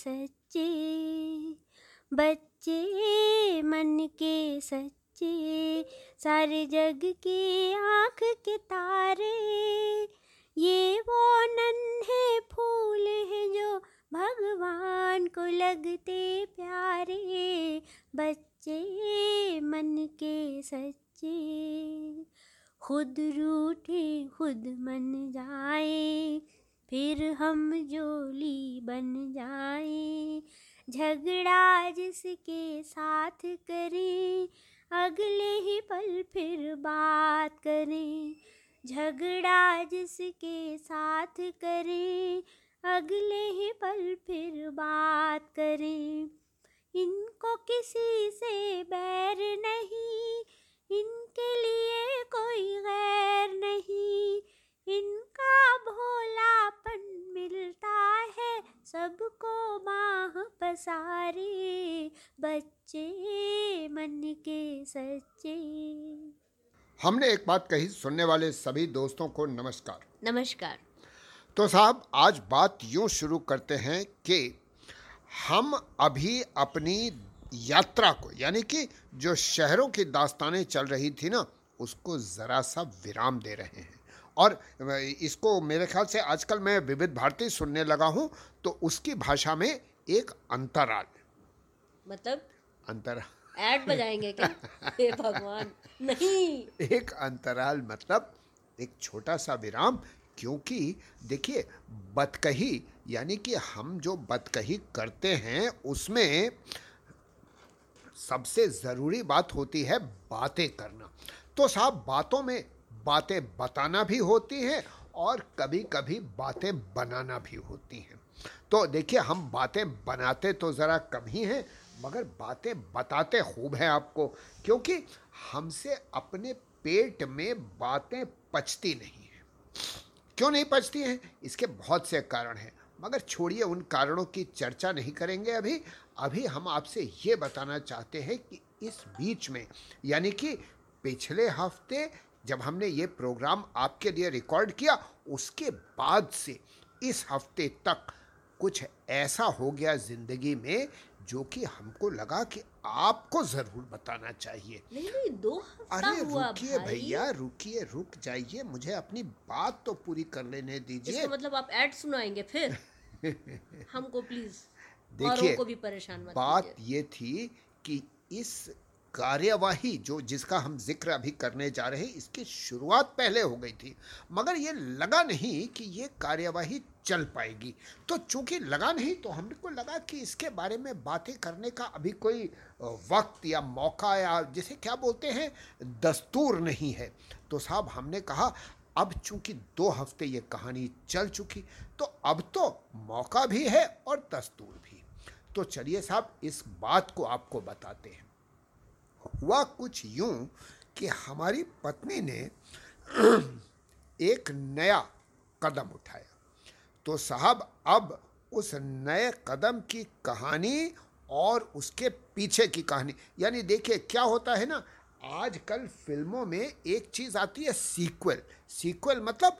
सच्चे, बच्चे मन के सच्चे, सारे जग के आँख के तारे। ये वो नन्हे फूल हैं जो भगवान को लगते प्यारे। बच्चे मन के सच्चे, खुद रूठे, खुद मन जाए। फिर हम जोली बन जाए। झगड़ा जिसके साथ करें, अगले ही पल फिर बात करें। झगड़ा जिसके साथ करें, अगले ही पल फिर बात करें। इनको किसी से बैर नहीं पसारे बच्चे मन के सच्चे। हमने एक बात कही सुनने वाले सभी दोस्तों को नमस्कार। नमस्कार। तो साहब आज बात यूँ शुरू करते हैं कि हम अभी अपनी यात्रा को यानी कि जो शहरों की दास्तानें चल रही थी ना उसको ज़रा सा विराम दे रहे हैं। और इसको मेरे ख्याल से आजकल मैं विविध भारती सुनने लगा हूँ तो उसकी भाषा में एक अंतराल। मतलब? अंतर ऐड बजाएँगे क्या? हे भगवान नहीं। एक अंतराल मतलब एक छोटा सा विराम क्योंकि देखिए बतकही यानी कि हम जो बतकही करते हैं उसमें सबसे ज़रूरी बात होती है बातें करना। तो साहब बातों में बातें बताना भी होती हैं और कभी कभी बातें बनाना भी होती हैं। तो देखिए, हम बातें बनाते तो ज़रा कम ही हैं, मगर बातें बताते खूब हैं आपको, क्योंकि हमसे अपने पेट में बातें पचती नहीं हैं। क्यों नहीं पचती हैं? इसके बहुत से कारण हैं, मगर छोड़िए उन कारणों की चर्चा नहीं करेंगे अभी। अभी हम आपसे ये बताना चाहते हैं कि इस बीच में, यानी कि पिछले हफ़्ते जब हमने ये प्रोग्राम आपके लिए रिकॉर्ड किया, उसके बाद से इस हफ़्ते तक कुछ ऐसा हो गया ज़िंदगी में जो कि हमको लगा कि आपको ज़रूर बताना चाहिए। नहीं नहीं दो अरे रुकिए भैया रुकिए रुक जाइए मुझे अपनी बात तो पूरी कर लेने दीजिए। मतलब आप ऐड सुनाएँगे फिर? हमको प्लीज़ देखिए को भी परेशान मत बात ये थी कि इस कार्यवाही जो जिसका हम ज़िक्र अभी करने जा रहे हैं इसकी शुरुआत पहले हो गई थी। मगर ये लगा नहीं कि ये कार्यवाही चल पाएगी। तो चूँकि लगा नहीं तो हमको लगा कि इसके बारे में बातें करने का अभी कोई वक्त या मौका या जिसे क्या बोलते हैं, दस्तूर नहीं है। तो साहब, हमने कहा, अब चूँकि दो हफ़्ते ये कहानी चल चुकी तो अब तो मौका भी है और दस्तूर भी। तो चलिए साहब, इस बात को आपको बताते हैं। हुआ कुछ यूँ कि हमारी पत्नी ने एक नया कदम उठाया। तो साहब अब उस नए कदम की कहानी और उसके पीछे की कहानी। यानी देखिए क्या होता है ना आजकल फ़िल्मों में एक चीज़ आती है सीक्वल। सीक्वल मतलब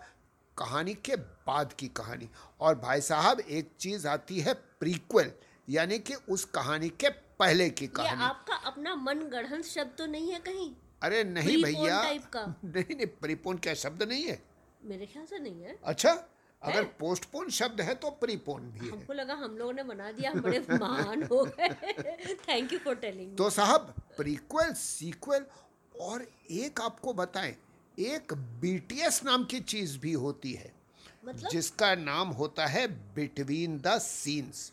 कहानी के बाद की कहानी। और भाई साहब एक चीज़ आती है प्रीक्वल यानी कि उस कहानी के पहले की कहानी। आपका अपना मन गढ़ शब्द तो नहीं है कहीं? अरे नहीं भैया। नहीं नहीं प्रीपोन क्या शब्द नहीं है? मेरे ख्याल से नहीं है। अच्छा? अगर पोस्टपोन शब्द है तो प्रीपोन भी है। हमको लगा हम लोगों ने बना दिया हम बड़े महान हो गए। थैंक यू फॉर टेलिंग तो साहब प्रीक्वल सीक्वल और एक आपको बताएँ एक बीटीएस नाम की चीज़ भी होती है मतलब? जिसका नाम होता है बिटवीन द सीन्स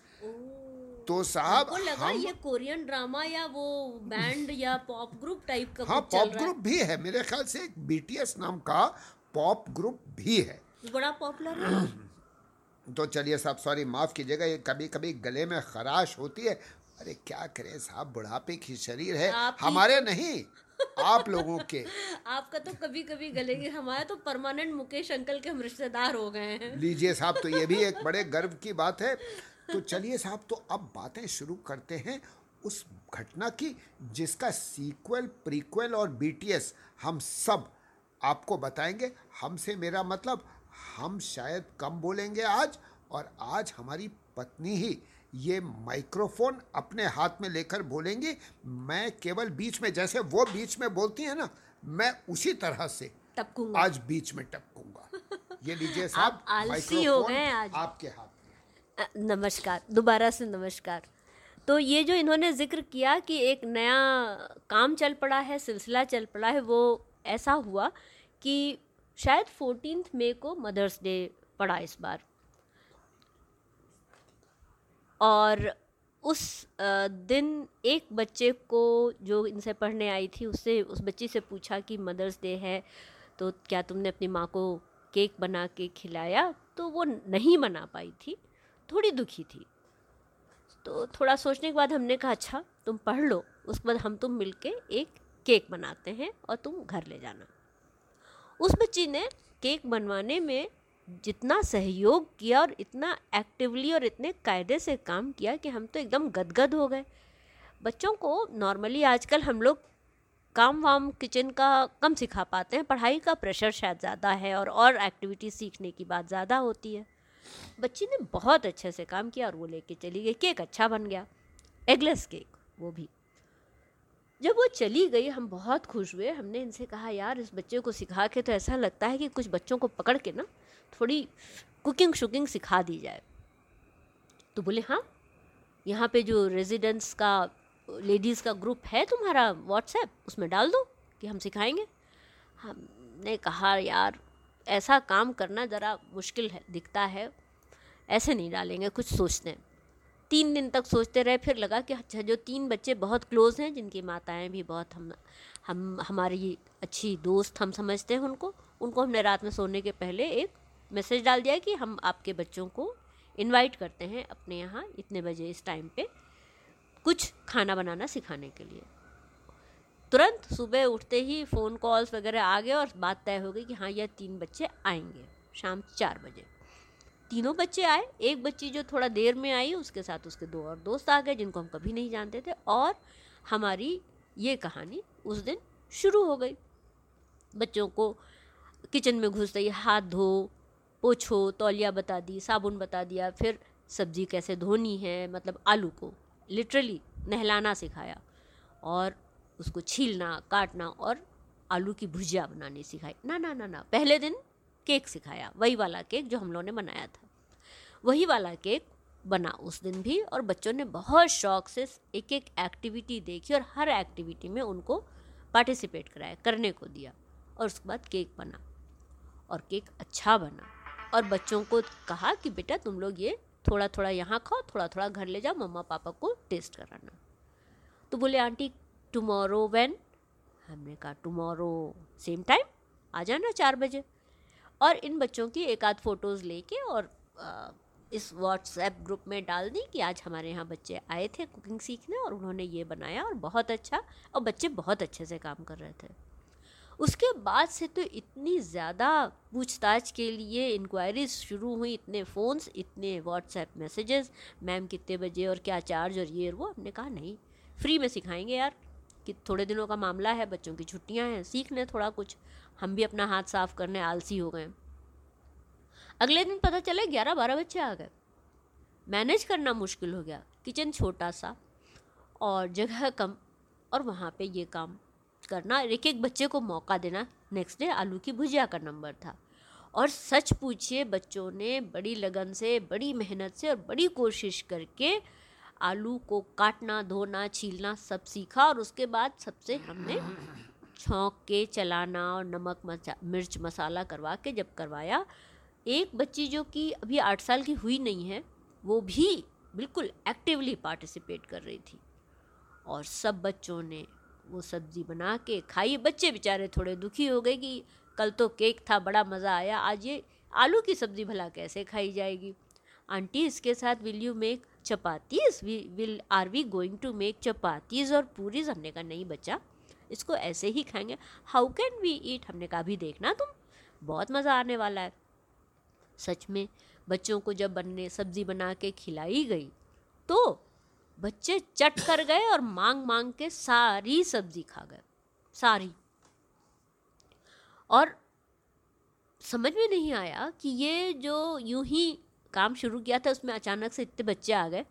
तो साहब लगा हम ये कोरियन ड्रामा या वो बैंड या पॉप ग्रुप टाइप का हाँ पॉप ग्रुप भी है। मेरे ख्याल से एक बीटीएस नाम का पॉप ग्रुप भी है। बड़ा पॉपुलर है। तो चलिए साहब सॉरी माफ़ कीजिएगा ये कभी कभी गले में खराश होती है। अरे क्या करें साहब बुढ़ापे की शरीर है। हमारे नहीं आप लोगों के। आपका तो कभी कभी गले की हमारा तो परमानेंट मुकेश अंकल के हम रिश्तेदार हो गए हैं। लीजिए साहब तो ये भी एक बड़े गर्व की बात है। तो चलिए साहब तो अब बातें शुरू करते हैं उस घटना की जिसका सीक्वल प्रीक्वल और बीटीएस हम सब आपको बताएँगे। हमसे मेरा मतलब हम शायद कम बोलेंगे आज और आज हमारी पत्नी ही ये माइक्रोफोन अपने हाथ में लेकर बोलेंगी मैं केवल बीच में जैसे वो बीच में बोलती है ना मैं उसी तरह से टपकूँगा। आज बीच में टपकूँगा। ये लीजिए साहब आलसी हो गए आज। आपके हाथ में। नमस्कार दोबारा से नमस्कार। तो ये जो इन्होंने ज़िक्र किया कि एक नया काम चल पड़ा है सिलसिला चल पड़ा है वो ऐसा हुआ कि शायद फोर्टीन मई को मदर्स डे पड़ा इस बार। और उस दिन एक बच्चे को जो इनसे पढ़ने आई थी, उससे, उस बच्ची से पूछा कि मदर्स डे है तो क्या तुमने अपनी माँ को केक बना के खिलाया? तो वो नहीं बना पाई थी, थोड़ी दुखी थी। तो थोड़ा सोचने के बाद हमने कहा अच्छा तुम पढ़ लो, उसके बाद हम तुम मिलके एक केक बनाते हैं और तुम घर ले जाना। उस बच्ची ने केक बनवाने में जितना सहयोग किया और इतना एक्टिवली और इतने कायदे से काम किया कि हम तो एकदम गदगद हो गए। बच्चों को नॉर्मली आजकल हम लोग काम वाम किचन का कम सिखा पाते हैं, पढ़ाई का प्रेशर शायद ज़्यादा है और और एक्टिविटी सीखने की बात ज़्यादा होती है। बच्ची ने बहुत अच्छे से काम किया और वो लेके चली गई, केक अच्छा बन गया एगलेस केक वो भी। जब वो चली गई, हम बहुत खुश हुए। हमने इनसे कहा, यार, इस बच्चे को सिखा के तो ऐसा लगता है कि कुछ बच्चों को पकड़ के ना थोड़ी कुकिंग शुकिंग सिखा दी जाए। तो बोले हाँ यहाँ पे जो रेजिडेंस का लेडीज़ का ग्रुप है तुम्हारा व्हाट्सएप उसमें डाल दो कि हम सिखाएँगे। हमने कहा, यार, ऐसा काम करना ज़रा मुश्किल है, दिखता है। ऐसे नहीं डालेंगे, कुछ सोचते हैं तीन दिन तक सोचते रहे, फिर लगा कि अच्छा जो तीन बच्चे बहुत क्लोज़ हैं, जिनकी माताएँ भी बहुत हम हम, हमारी अच्छी दोस्त हम समझते हैं उनको उनको हमने रात में सोने के पहले एक मैसेज डाल दिया कि हम आपके बच्चों को इनवाइट करते हैं अपने यहाँ इतने बजे इस टाइम पे कुछ खाना बनाना सिखाने के लिए। तुरंत सुबह उठते ही फ़ोन कॉल्स वगैरह आ गए और बात तय हो गई कि हाँ यह तीन बच्चे आएँगे शाम चार बजे। तीनों बच्चे आए। एक बच्ची जो थोड़ा देर में आई, उसके साथ उसके दो और दोस्त आ गए, जिनको हम कभी नहीं जानते थे। और हमारी ये कहानी उस दिन शुरू हो गई। बच्चों को किचन में घुसते ही हाथ धो, पोछो, तौलिया बता दी, साबुन बता दिया, फिर सब्ज़ी कैसे धोनी है मतलब आलू को लिटरली नहलाना सिखाया और उसको छीलना, काटना और आलू की भुजिया बनानी सिखाई। ना ना ना ना, पहले दिन केक सिखाया, वही वाला केक जो हम लोगों ने बनाया था। वही वाला केक बना उस दिन भी और बच्चों ने बहुत शौक से एक एक एक्टिविटी देखी और हर एक्टिविटी में उनको पार्टिसिपेट कराया, करने को दिया और उसके बाद केक बना और केक अच्छा बना। और बच्चों को कहा कि, बेटा, तुम लोग ये थोड़ा थोड़ा यहाँ खाओ थोड़ा थोड़ा घर ले जाओ मम्मा पापा को टेस्ट कराना। तो बोले, आंटी टुमारो वैन हमने कहा टुमारो सेम टाइम आ जाना चार बजे। और इन बच्चों की एक आध फ़ोटोज़ लेके और आ, इस व्हाट्सएप ग्रुप में डाल दी कि आज हमारे यहाँ बच्चे आए थे कुकिंग सीखने और उन्होंने ये बनाया और बहुत अच्छा और बच्चे बहुत अच्छे से काम कर रहे थे। उसके बाद से तो इतनी ज़्यादा पूछताछ के लिए इंक्वायरीज शुरू हुई इतने फ़ोन्स इतने व्हाट्सएप मैसेजेस मैम कितने बजे और क्या चार्ज और ये और वो? हमने कहा नहीं फ्री में सिखाएँगे यार कि थोड़े दिनों का मामला है बच्चों की छुट्टियाँ हैं सीख लें थोड़ा कुछ। हम भी अपना हाथ साफ़ करने आलसी हो गए। अगले दिन पता चले ग्यारह बारह बच्चे आ गए। मैनेज करना मुश्किल हो गया। किचन छोटा सा और जगह कम और वहाँ पे ये काम करना। एक एक बच्चे को मौका देना। नेक्स्ट डे आलू की भुजिया का नंबर था। और सच पूछिए, बच्चों ने बड़ी लगन से, बड़ी मेहनत से और बड़ी कोशिश करके आलू को काटना, धोना, छीलना सब सीखा और उसके बाद सबसे हमने छौंक के चलाना और नमक मचा मिर्च मसाला करवा के जब करवाया, एक बच्ची जो कि अभी आठ साल की हुई नहीं है, वो भी बिल्कुल एक्टिवली पार्टिसिपेट कर रही थी। और सब बच्चों ने वो सब्ज़ी बना के खाई। बच्चे बेचारे थोड़े दुखी हो गए कि कल तो केक था, बड़ा मज़ा आया, आज ये आलू की सब्ज़ी भला कैसे खाई जाएगी? आंटी, इसके साथ will you make chapatis will are we going to make chapatis और पूरीज हमने कहा, नहीं बच्चा इसको ऐसे ही खाएँगे। हाउ कैन वी ईट हमने कहा भी देखना तुम। बहुत मज़ा आने वाला है। सच में, बच्चों को जब बनने, सब्ज़ी बना के खिलाई गई तो बच्चे चट कर गए और मांग मांग के सारी सब्ज़ी खा गए। सारी। और समझ में नहीं आया कि ये जो यूँ ही काम शुरू किया था, उसमें अचानक से इतने बच्चे आ गए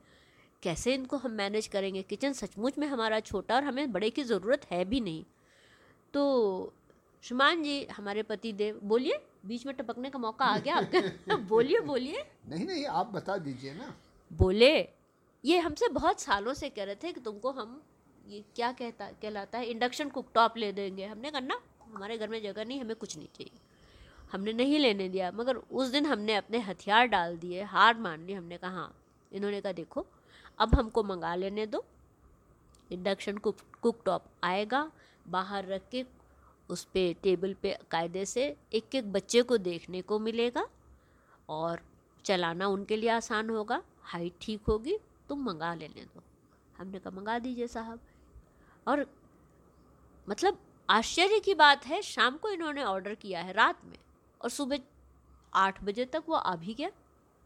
कैसे इनको हम मैनेज करेंगे? किचन सचमुच में हमारा छोटा और हमें बड़े की ज़रूरत है भी नहीं। तो शुमान जी हमारे पति देव बोलिए बीच में टपकने का मौका आ गया? आपके बोलिए बोलिए। नहीं नहीं आप बता दीजिए ना। बोले ये हमसे बहुत सालों से कह रहे थे कि तुमको हम ये क्या कहता कहलाता है? इंडक्शन कुकटॉप ले देंगे। हमने कहा ना हमारे घर में जगह नहीं हमें कुछ नहीं चाहिए। हमने नहीं लेने दिया। मगर उस दिन हमने अपने हथियार डाल दिए हार मान ली हमने कहा हाँ। इन्होंने कहा देखो अब हमको मंगा लेने दो। इंडक्शन कुक कुक टॉप आएगा, बाहर रख के उस पर टेबल पे कायदे से एक एक बच्चे को देखने को मिलेगा और चलाना उनके लिए आसान होगा। हाइट ठीक होगी तुम मंगा लेने दो। हमने कहा, मंगा दीजिए साहब। और मतलब आश्चर्य की बात है, शाम को इन्होंने ऑर्डर किया है रात में और सुबह आठ बजे तक वो आ भी गया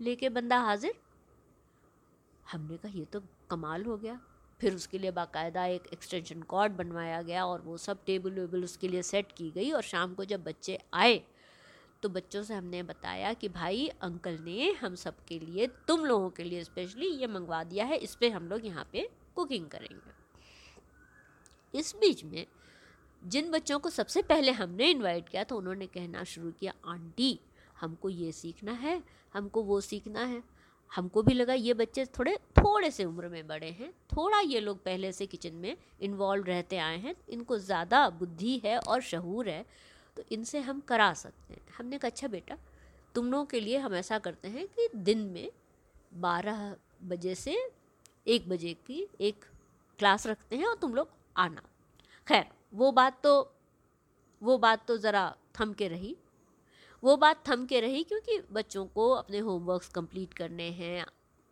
लेके बंदा हाजिर हमने कहा, ये तो कमाल हो गया। फिर उसके लिए बाकायदा एक एक्सटेंशन कॉर्ड बनवाया गया और वो सब टेबल वेबल उसके लिए सेट की गई और शाम को जब बच्चे आए तो बच्चों से हमने बताया कि, भाई, अंकल ने हम सब के लिए, तुम लोगों के लिए स्पेशली ये मंगवा दिया है, इस पर हम लोग यहाँ पे कुकिंग करेंगे। इस बीच में, जिन बच्चों को सबसे पहले हमने इनवाइट किया तो उन्होंने कहना शुरू किया, आंटी, हमको ये सीखना है, हमको वो सीखना है। हमको भी लगा ये बच्चे थोड़े थोड़े से उम्र में बड़े हैं, थोड़ा ये लोग पहले से किचन में इन्वॉल्व रहते आए हैं, इनको ज़्यादा बुद्धि है और शहूर है तो इनसे हम करा सकते हैं। हमने कहा अच्छा बेटा तुम लोगों के लिए हम ऐसा करते हैं कि दिन में बारह बजे से एक बजे की एक क्लास रखते हैं और तुम लोग आना। खैर, वो बात तो वो बात तो ज़रा थम के रही वो बात थम के रही क्योंकि बच्चों को अपने होमवर्क्स कंप्लीट करने हैं।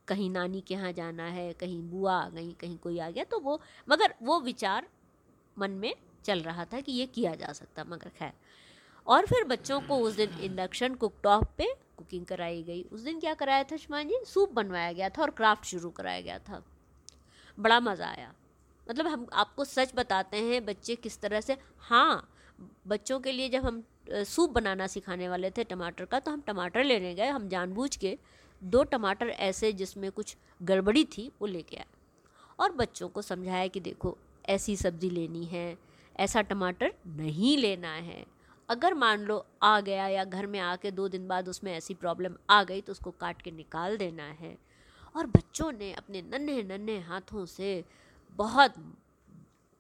कहीं नानी के यहाँ जाना है, कहीं बुआ आ गई कहीं कोई आ गया तो वो, मगर वो विचार मन में चल रहा था कि ये किया जा सकता, मगर खैर। और फिर बच्चों को उस दिन इंडक्शन कुकटॉप पे कुकिंग कराई गई। उस दिन क्या कराया था शुमान जी? सूप बनवाया गया था और क्राफ्ट शुरू कराया गया था। बड़ा मज़ा आया। मतलब हम आपको सच बताते हैं, बच्चे किस तरह से हाँ बच्चों के लिए जब हम सूप बनाना सिखाने वाले थे टमाटर का तो हम टमाटर लेने गए। हम जानबूझ के दो टमाटर ऐसे जिसमें कुछ गड़बड़ी थी, वो लेके आए। और बच्चों को समझाया कि देखो, ऐसी सब्ज़ी लेनी है, ऐसा टमाटर नहीं लेना है। अगर मान लो आ गया या घर में आके दो दिन बाद उसमें ऐसी प्रॉब्लम आ गई तो उसको काट के निकाल देना है। और बच्चों ने अपने नन्हे नन्हे हाथों से बहुत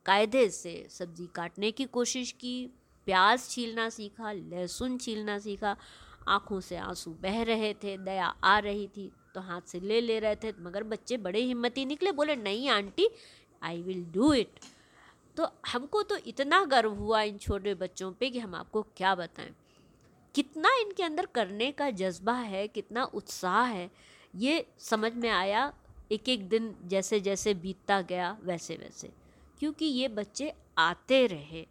कायदे से सब्ज़ी काटने की कोशिश की प्याज छीलना सीखा, लहसुन छीलना सीखा, आँखों से आँसू बह रहे थे, दया आ रही थी तो हाथ से ले ले रहे थे, मगर बच्चे बड़े हिम्मती निकले, बोले, नहीं, aunty I will do it तो हमको तो इतना गर्व हुआ इन छोटे बच्चों पे कि हम आपको क्या बताएँ। कितना इनके अंदर करने का जज्बा है, कितना उत्साह है, ये समझ में आया एक एक दिन जैसे जैसे बीतता गया वैसे वैसे क्योंकि ये बच्चे आते रहे।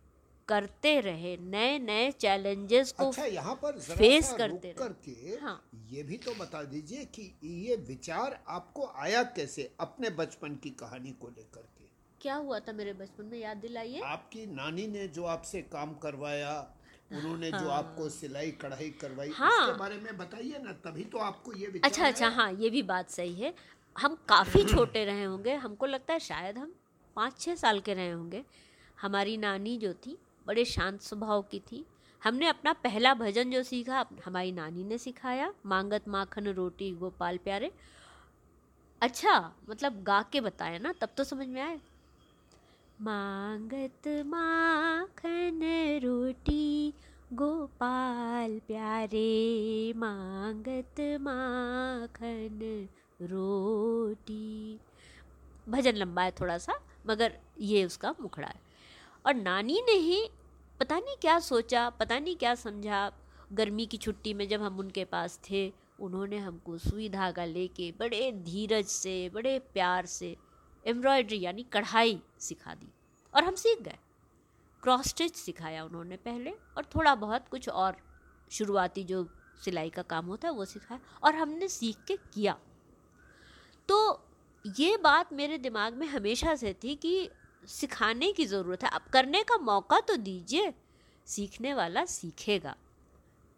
करते रहे नए नए चैलेंजेस को अच्छा यहाँ पर फेस करते रुक करके हाँ। ये भी तो बता दीजिए कि ये विचार आपको आया कैसे अपने बचपन की कहानी को लेकर के क्या हुआ था मेरे बचपन में याद दिलाइए आपकी नानी ने जो आपसे काम करवाया उन्होंने हाँ। जो। आपको सिलाई कढ़ाई करवाई हाँ। उसके बारे में बताइए ना तभी तो आपको ये विचार अच्छा अच्छा हाँ ये भी बात सही है हम काफ़ी छोटे रहे होंगे हमको लगता है शायद हम पाँच छः साल के रहे होंगे हमारी नानी जो थी बड़े शांत स्वभाव की थी। हमने अपना पहला भजन जो सीखा हमारी नानी ने सिखाया, मांगत माखन रोटी गोपाल प्यारे। अच्छा मतलब गा के बताया ना, तब तो समझ में आए मांगत माखन रोटी गोपाल प्यारे, मांगत माखन रोटी। भजन लंबा है थोड़ा सा, मगर ये उसका मुखड़ा है। और नानी ने ही पता नहीं क्या सोचा, पता नहीं क्या समझा। गर्मी की छुट्टी में जब हम उनके पास थे, उन्होंने हमको सुई धागा लेके बड़े धीरज से, बड़े प्यार से एम्ब्रॉयडरी यानी कढ़ाई सिखा दी और हम सीख गए। क्रॉस स्टिच सिखाया उन्होंने पहले और थोड़ा बहुत कुछ और शुरुआती जो सिलाई का काम होता है वो सिखाया और हमने सीख के किया। तो ये बात मेरे दिमाग में हमेशा से थी कि सिखाने की ज़रूरत है। अब करने का मौका तो दीजिए, सीखने वाला सीखेगा।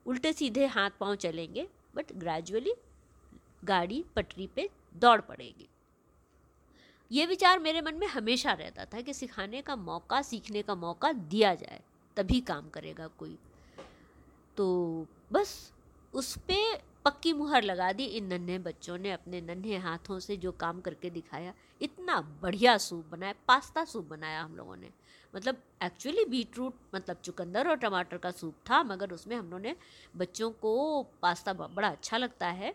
उल्टे सीधे हाथ पाँव चलेंगे बट ग्रेजुअली गाड़ी पटरी पे दौड़ पड़ेगी। ये विचार मेरे मन में हमेशा रहता था कि सिखाने का मौका, सीखने का मौका दिया जाए, तभी काम करेगा कोई। तो बस उस पर पक्की मुहर लगा दी। इन नन्हे बच्चों ने अपने नन्हे हाथों से जो काम करके दिखाया, इतना बढ़िया सूप बनाया, पास्ता सूप बनाया हम लोगों ने। मतलब एक्चुअली बीट रूट मतलब चुकंदर और टमाटर का सूप था, मगर उसमें हम लोगों ने बच्चों को पास्ता बड़ा अच्छा लगता है।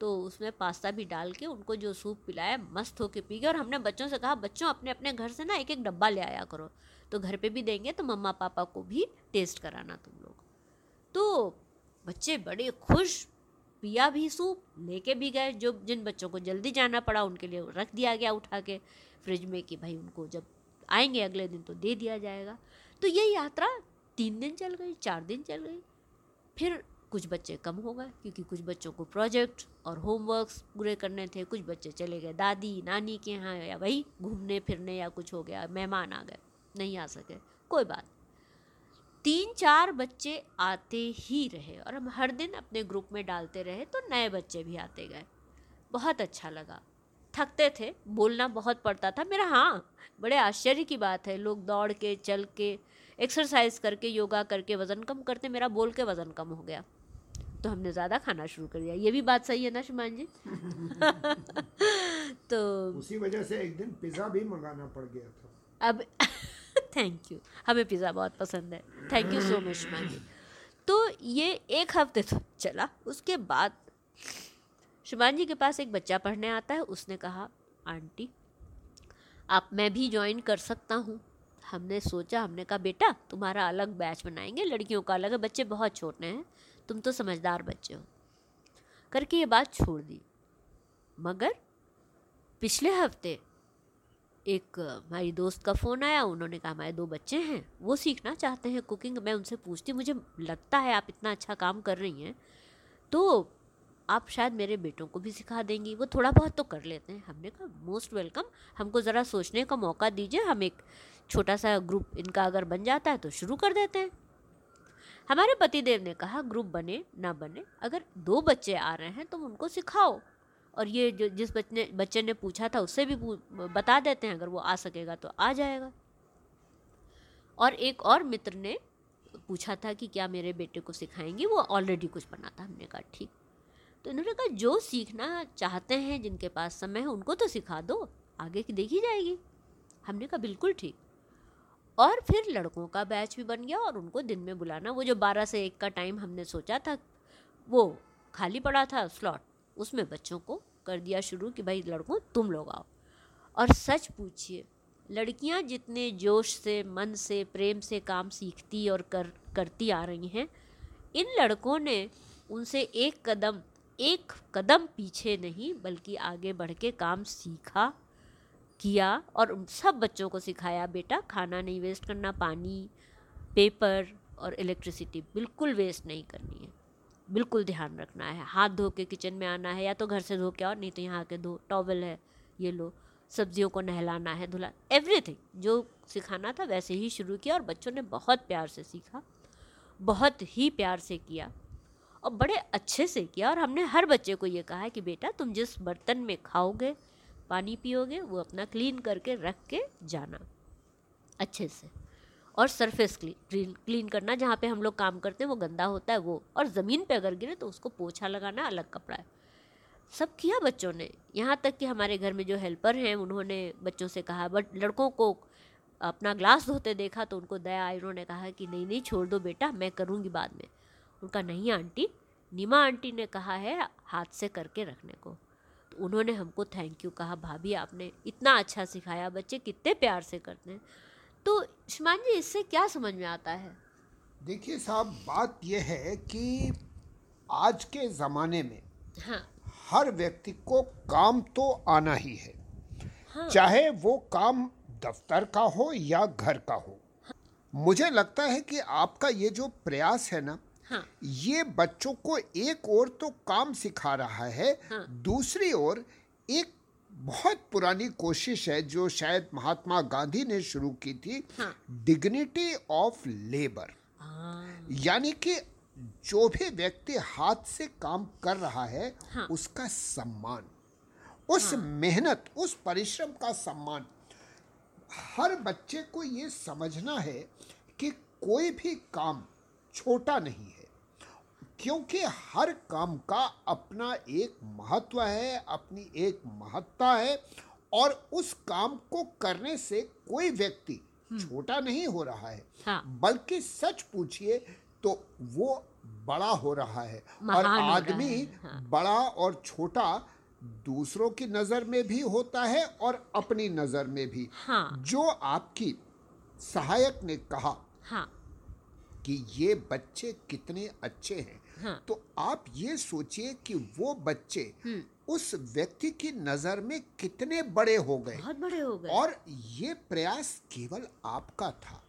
तो उसमें पास्ता भी डाल के उनको जो सूप पिलाया, मस्त होके पी गए। और हमने बच्चों से कहा, बच्चों, अपने अपने घर से ना एक एक डब्बा ले आया करो। तो घर पे भी देंगे तो मम्मा पापा को भी टेस्ट कराना तुम लोग। तो बच्चे बड़े खुश पिया भी सूप, लेके भी गए। जो जिन बच्चों को जल्दी जाना पड़ा, उनके लिए रख दिया गया उठा के फ्रिज में कि भाई उनको जब आएँगे अगले दिन तो दे दिया जाएगा। तो ये यात्रा तीन दिन चल गई, चार दिन चल गई। फिर कुछ बच्चे कम हो गए, क्योंकि कुछ बच्चों को प्रोजेक्ट और होमवर्क्स पूरे करने थे। कुछ बच्चे चले गए, दादी, नानी के यहाँ या वही घूमने फिरने या कुछ हो गया, मेहमान आ गए, नहीं आ सके। कोई बात तीन चार बच्चे आते ही रहे और हम हर दिन अपने ग्रुप में डालते रहे तो नए बच्चे भी आते गए। बहुत अच्छा लगा। थकते थे बोलना बहुत पड़ता था। मेरा हाँ बड़े आश्चर्य की बात है। लोग दौड़ के चल के एक्सरसाइज करके योगा करके वज़न कम करते मेरा बोल के वज़न कम हो गया। तो हमने ज़्यादा खाना शुरू कर दिया। ये भी बात सही है ना शुमान जी? तो उसी वजह से एक दिन पिज़्ज़ा भी मंगाना पड़ गया था। अब थैंक यू हमें पिज़्ज़ा बहुत पसंद है. थैंक यू सो मच जी तो ये एक हफ़्ते तो चला. उसके बाद शुमान जी के पास एक बच्चा पढ़ने आता है. उसने कहा, आंटी, आप, मैं भी ज्वाइन कर सकता हूँ. हमने सोचा, हमने कहा, बेटा, तुम्हारा अलग बैच बनाएँगे. लड़कियों का अलग है. बच्चे बहुत छोटे हैं. तुम तो समझदार बच्चे हो. करके ये बात छोड़ दी. मगर पिछले हफ़्ते एक, हमारी दोस्त का फ़ोन आया, उन्होंने कहा, हमारे दो बच्चे हैं, वो सीखना चाहते हैं कुकिंग। मैं उनसे पूछती मुझे लगता है आप इतना अच्छा काम कर रही हैं तो आप शायद मेरे बेटों को भी सिखा देंगी। वो थोड़ा बहुत तो कर लेते हैं। हमने कहा, मोस्ट वेलकम, हमको ज़रा सोचने का मौका दीजिए, हम एक छोटा सा ग्रुप इनका अगर बन जाता है तो शुरू कर देते हैं। हमारे पतिदेव ने कहा, ग्रुप बने, ना बने, अगर दो बच्चे आ रहे हैं तो उनको सिखाओ। और ये जो जिस बच्चे बच्चे ने पूछा था, उससे भी बता देते हैं, अगर वो आ सकेगा तो आ जाएगा। और एक और मित्र ने पूछा था कि क्या मेरे बेटे को सिखाएँगे? वो ऑलरेडी कुछ बना था हमने कहा, ठीक। तो इन्होंने कहा, जो सीखना चाहते हैं, जिनके पास समय है, उनको तो सिखा दो। आगे की देखी जाएगी। हमने कहा, बिल्कुल ठीक। और फिर लड़कों का बैच भी बन गया, और उनको दिन में बुलाना। वो जो बारह से एक का टाइम हमने सोचा था, वो खाली पड़ा था स्लॉट उसमें बच्चों को कर दिया शुरू कि भाई लड़कों, तुम लोग आओ। और सच पूछिए, लड़कियाँ जितने जोश से, मन से, प्रेम से काम सीखती और कर, करती आ रही हैं, इन लड़कों ने उनसे एक कदम एक कदम पीछे नहीं, बल्कि आगे बढ़ के काम सीखा, किया और उन सब बच्चों को सिखाया, बेटा खाना नहीं वेस्ट करना, पानी पेपर और इलेक्ट्रिसिटी बिल्कुल वेस्ट नहीं करनी है। बिल्कुल ध्यान रखना है। हाथ धो के किचन में आना है या तो घर से धो के और नहीं तो यहाँ के धो। टॉवल है, ये लो। सब्जियों को नहलाना है, धुला एवरीथिंग जो सिखाना था वैसे ही शुरू किया और बच्चों ने बहुत प्यार से सीखा। बहुत ही प्यार से किया और बड़े अच्छे से किया और हमने हर बच्चे को ये कहा है कि बेटा, तुम जिस बर्तन में खाओगे, पानी पियोगे, वो अपना क्लीन करके रख के जाना। अच्छे से। और सरफेस क्लीन क्लीन करना, जहाँ पे हम लोग काम करते हैं, वो गंदा होता है, वो। और ज़मीन पे अगर गिरे तो उसको पोछा लगाना अलग कपड़ा है। सब किया बच्चों ने। यहाँ तक कि हमारे घर में जो हेल्पर हैं, उन्होंने बच्चों से कहा, बट लड़कों को अपना ग्लास धोते देखा तो उनको दया आई। उन्होंने कहा कि नहीं नहीं, छोड़ दो बेटा, मैं करूँगी बाद में। उनका, नहीं आंटी। नीमा आंटी ने कहा है, हाथ से करके रखने को। तो उन्होंने हमको, थैंक यू, कहा, भाभी, आपने इतना अच्छा सिखाया बच्चे, कितने प्यार से करते हैं। तो शुमान जी इससे क्या समझ में आता है देखिए साहब बात यह है कि आज के ज़माने में हाँ हर व्यक्ति को काम तो आना ही है हाँ। चाहे वो काम दफ्तर का हो या घर का हो हाँ। मुझे लगता है कि आपका ये जो प्रयास है ना हाँ. ये बच्चों को एक और तो काम सिखा रहा है हाँ. दूसरी ओर एक बहुत पुरानी कोशिश है जो शायद महात्मा गांधी ने शुरू की थी डिग्निटी ऑफ़ लेबर यानी कि जो भी व्यक्ति हाथ से काम कर रहा है हाँ. उसका सम्मान उस हाँ। मेहनत उस परिश्रम का सम्मान। हर बच्चे को ये समझना है कि कोई भी काम छोटा नहीं है। क्योंकि हर काम का अपना एक महत्व है अपनी एक महत्ता है और उस काम को करने से कोई व्यक्ति छोटा नहीं हो रहा है। हाँ। बल्कि सच पूछिए तो वो बड़ा हो रहा है और आदमी हाँ। बड़ा और छोटा दूसरों की नज़र में भी होता है और अपनी नज़र में भी। हाँ। जो आपकी सहायक ने कहा हाँ। कि ये बच्चे कितने अच्छे हैं। हाँ। तो आप ये सोचिए कि वो बच्चे हम्म, उस व्यक्ति की नज़र में कितने बड़े हो गए। बहुत बड़े हो गए। और ये प्रयास केवल आपका था।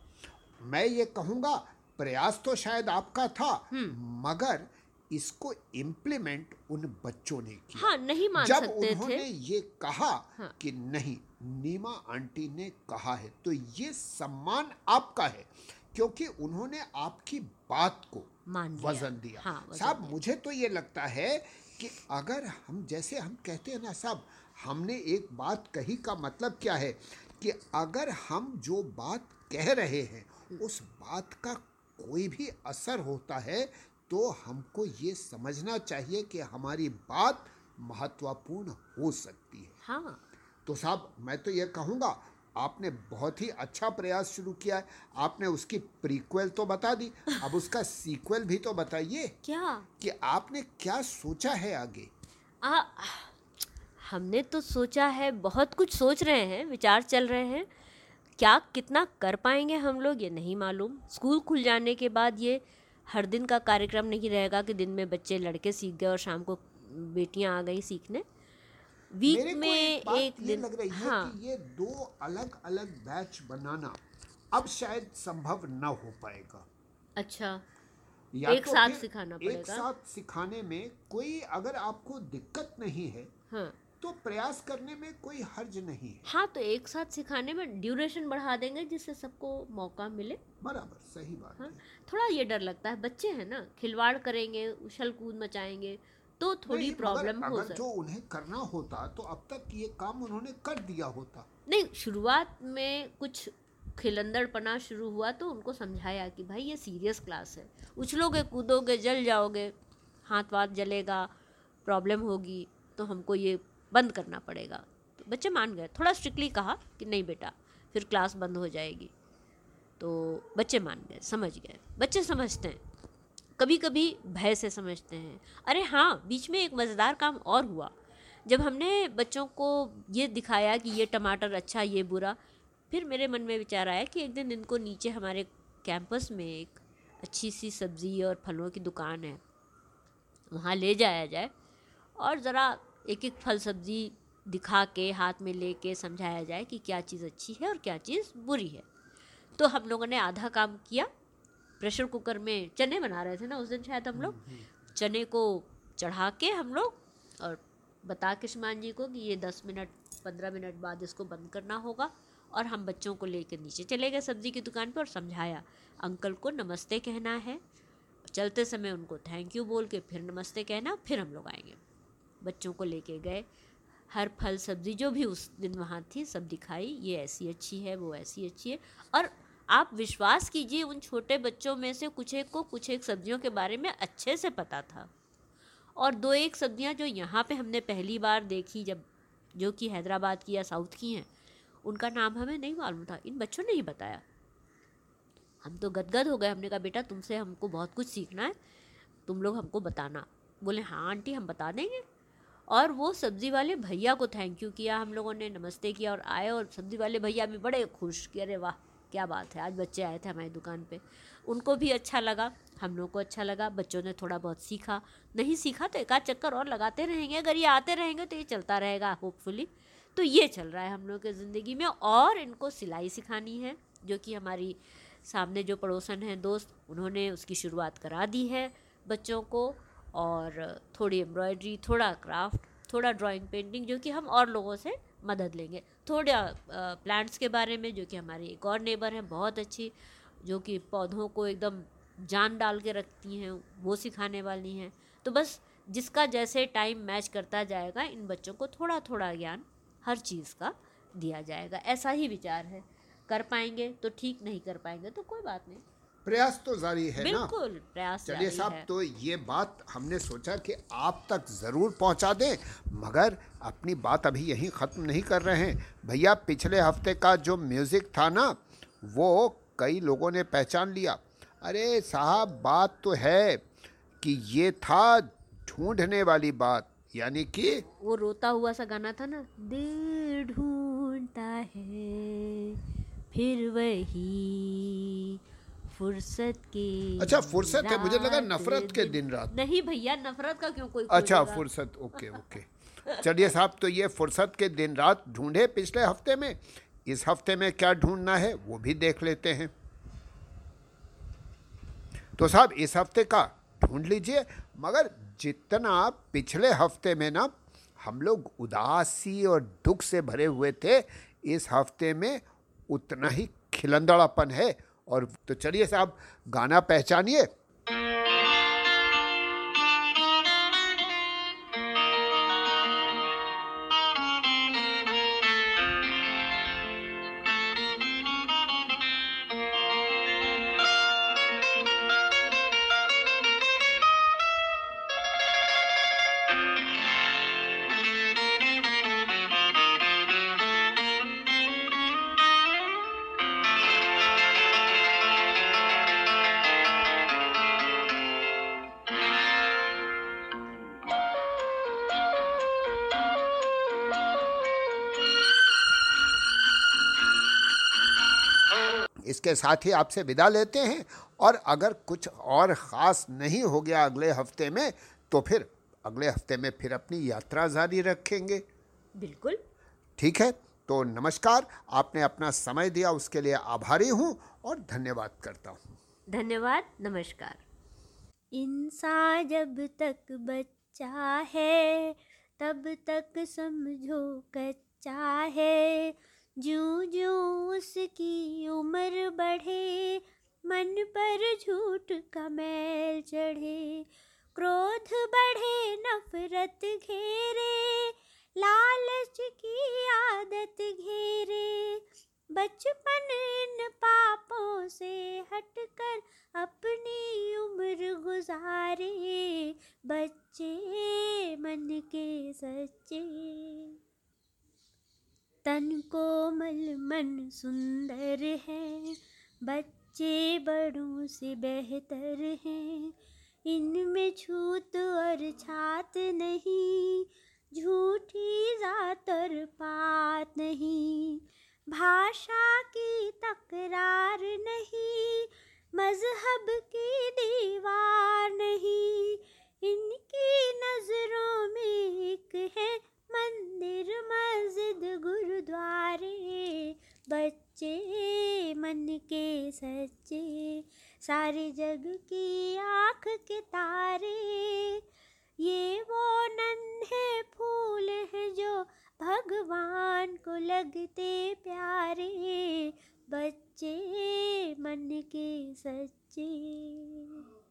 मैं ये कहूँगा प्रयास तो शायद आपका था हम्म। मगर इसको इम्प्लीमेंट उन बच्चों ने किया। हाँ नहीं मान जब सकते उन्होंने थे ये कहा हाँ। कि नहीं नीमा आंटी ने कहा है तो ये सम्मान आपका है। क्योंकि उन्होंने आपकी बात को मान लिया। वज़न दिया। हाँ, साहब मुझे तो ये लगता है कि अगर हम जैसे हम कहते हैं ना साहब हमने एक बात कही का मतलब क्या है कि अगर हम जो बात कह रहे हैं उस बात का कोई भी असर होता है तो हमको ये समझना चाहिए कि हमारी बात महत्वपूर्ण हो सकती है। हाँ। तो साहब मैं तो ये कहूँगा आपने बहुत ही अच्छा प्रयास शुरू किया है। आपने उसकी प्रीक्वल तो बता दी अब उसका सीक्वल भी तो बताइए क्या? कि आपने क्या सोचा है आगे? आ, हमने तो सोचा है बहुत कुछ सोच रहे हैं विचार चल रहे हैं। क्या कितना कर पाएँगे हम लोग ये नहीं मालूम। स्कूल खुल जाने के बाद ये हर दिन का कार्यक्रम नहीं रहेगा कि दिन में बच्चे लड़के सीख गए और शाम को बेटियाँ आ गई सीखने। वीक मेरे को में एक एक ये दिन लग रही है हाँ। कि ये दो अलग अलग बैच बनाना अब शायद संभव न हो पाएगा। अच्छा। या एक तो साथ सिखाना एक पड़ेगा। साथ सिखाने में कोई अगर आपको दिक्कत नहीं है हाँ। तो प्रयास करने में कोई हर्ज नहीं है। हाँ तो एक साथ सिखाने में ड्यूरेशन बढ़ा देंगे जिससे सबको मौका मिले। बराबर सही बात हाँ, है। थोड़ा ये डर लगता है बच्चे हैं ना खिलवाड़ करेंगे उछल कूद मचाएँगे तो थोड़ी प्रॉब्लम हो सकती जो उन्हें करना होता तो अब तक ये काम उन्होंने कर दिया होता। नहीं शुरुआत में कुछ खिलंदड़पना शुरू हुआ तो उनको समझाया कि भाई ये सीरियस क्लास है। उछलोगे कूदोगे जल जाओगे हाथ वाथ जलेगा प्रॉब्लम होगी तो हमको ये बंद करना पड़ेगा। तो बच्चे मान गए। थोड़ा स्ट्रिक्टली कहा कि नहीं बेटा फिर क्लास बंद हो जाएगी। तो बच्चे मान गए समझ गए। बच्चे समझते हैं। कभी कभी भय से समझते हैं। अरे हाँ बीच में एक मज़ेदार काम और हुआ। जब हमने बच्चों को ये दिखाया कि ये टमाटर अच्छा ये बुरा, फिर मेरे मन में विचार आया कि एक दिन इनको नीचे हमारे कैंपस में एक अच्छी सी सब्ज़ी और फलों की दुकान है। वहाँ ले जाया जाए और ज़रा एक एक फल सब्ज़ी दिखा के, हाथ में लेके समझाया जाए कि क्या चीज़ अच्छी है और क्या चीज़ बुरी है। तो हम लोगों ने आधा काम किया प्रेशर कुकर में चने बना रहे थे ना उस दिन शायद हम लोग। चने को चढ़ा के हम लोग और बता के जी को कि ये दस मिनट पंद्रह मिनट बाद इसको बंद करना होगा और हम बच्चों को लेकर नीचे चले गए सब्ज़ी की दुकान पर और समझाया अंकल को नमस्ते कहना है। चलते समय उनको थैंक यू बोल के फिर नमस्ते कहना फिर हम लोग आएँगे। बच्चों को लेके गए। हर फल सब्ज़ी जो भी उस दिन वहाँ थी सब दिखाई ये ऐसी अच्छी है वो ऐसी अच्छी है। और आप विश्वास कीजिए, उन छोटे बच्चों में से कुछ एक को कुछ एक सब्जियों के बारे में अच्छे से पता था। और दो एक सब्ज़ियाँ जो यहाँ पे हमने पहली बार देखी जब, जो कि हैदराबाद की या साउथ की हैं, उनका नाम हमें नहीं मालूम था, इन बच्चों ने ही बताया। हम तो गदगद हो गए, हमने कहा, बेटा, तुमसे हमको बहुत कुछ सीखना है, तुम लोग हमको बताना। बोले हाँ आंटी, हम बता देंगे। और वो सब्ज़ी वाले भैया को थैंक यू किया, हम लोगों ने नमस्ते किया और आए और सब्ज़ी वाले भैया भी बड़े खुश कि, अरे वाह क्या बात है, आज बच्चे आए थे हमारी दुकान पे। उनको भी अच्छा लगा, हम लोग को अच्छा लगा, बच्चों ने थोड़ा बहुत सीखा। नहीं सीखा तो एक आध चक्कर और लगाते रहेंगे, अगर ये आते रहेंगे तो ये चलता रहेगा होपफुली तो ये चल रहा है हम लोग के ज़िंदगी में, और इनको सिलाई सिखानी है, जो कि हमारी सामने जो पड़ोसन हैं, दोस्त, उन्होंने उसकी शुरुआत करा दी है बच्चों को, और थोड़ी एम्ब्रॉयडरी, थोड़ा क्राफ्ट, थोड़ा ड्राइंग पेंटिंग जो कि हम और लोगों से मदद लेंगे। थोड़ा प्लांट्स के बारे में, जो कि हमारी एक और नेबर हैं, बहुत अच्छी, जो कि पौधों को एकदम जान डाल के रखती हैं, वो सिखाने वाली हैं। तो बस, जिसका जैसे टाइम मैच करता जाएगा, इन बच्चों को थोड़ा थोड़ा ज्ञान हर चीज़ का दिया जाएगा। ऐसा ही विचार है। कर पाएँगे तो ठीक नहीं कर पाएँगे तो कोई बात नहीं। प्रयास तो जारी है ना। बिल्कुल प्रयास चलिए साहब तो ये बात हमने सोचा कि आप तक ज़रूर पहुँचा दें मगर अपनी बात अभी यहीं ख़त्म नहीं कर रहे हैं। भैया पिछले हफ़्ते का जो म्यूज़िक था ना वो कई लोगों ने पहचान लिया। अरे साहब बात तो है कि ये था ढूँढने वाली बात यानी कि वो रोता हुआ सा गाना था ना दिल ढूंढता है फिर वही फुर्सत के अच्छा फुर्सत है? मुझे लगा नफरत के दिन- रात। नहीं भैया नफरत का क्यों कोई अच्छा फुर्सत ओके ओके। चलिए साहब तो ये फुर्सत के दिन रात ढूंढे पिछले हफ़्ते में। इस हफ़्ते में क्या ढूंढना है वो भी देख लेते हैं। तो साहब इस हफ़्ते का ढूंढ लीजिए मगर जितना पिछले हफ़्ते में ना हम लोग उदासी और दुख से भरे हुए थे इस हफ़्ते में उतना ही खिलंदड़ापन है। और तो चलिए साहब गाना पहचानिए। इसके साथ ही आपसे विदा लेते हैं और अगर कुछ और ख़ास नहीं हो गया अगले हफ़्ते में तो फिर अगले हफ़्ते में फिर अपनी यात्रा जारी रखेंगे। बिल्कुल। ठीक है? तो नमस्कार। आपने अपना समय दिया उसके लिए आभारी हूँ और धन्यवाद करता हूँ। धन्यवाद। नमस्कार। इंसान जब तक बच्चा है तब तक समझो कच्चा है। जूं जो उसकी उम्र बढ़े, मन पर झूठ का मैल चढ़े। क्रोध बढ़े, नफरत घेरे, लालच की आदत घेरे। बचपन इन पापों से हटकर अपनी उम्र गुजारे, बच्चे मन के सच्चे। तन कोमल मन सुंदर है, बच्चे बड़ों से बेहतर हैं। इनमें छूत और छात नहीं, झूठी जात और पात नहीं। भाषा की तकरार नहीं, मज़हब की दीवार नहीं। इनकी नज़रों में एक है मंदिर मस्जिद गुरुद्वारे, बच्चे मन के सच्चे, सारे जग की आँख के तारे। ये वो नन्हे फूल हैं जो भगवान को लगते प्यारे। बच्चे मन के सच्चे।